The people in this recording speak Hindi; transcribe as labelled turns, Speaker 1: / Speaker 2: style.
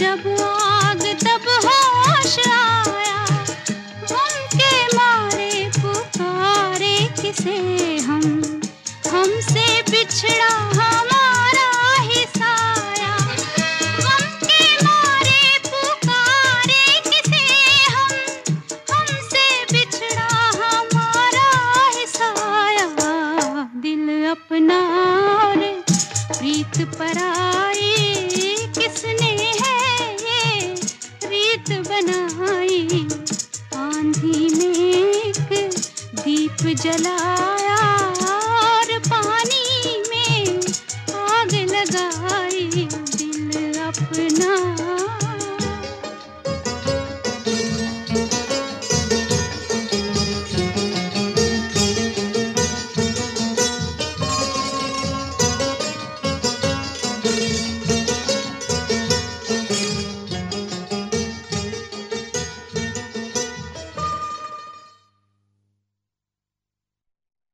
Speaker 1: जब आग तब होश आया हम के मारे पुकारे किसे हम? हमसे बिछड़ छाया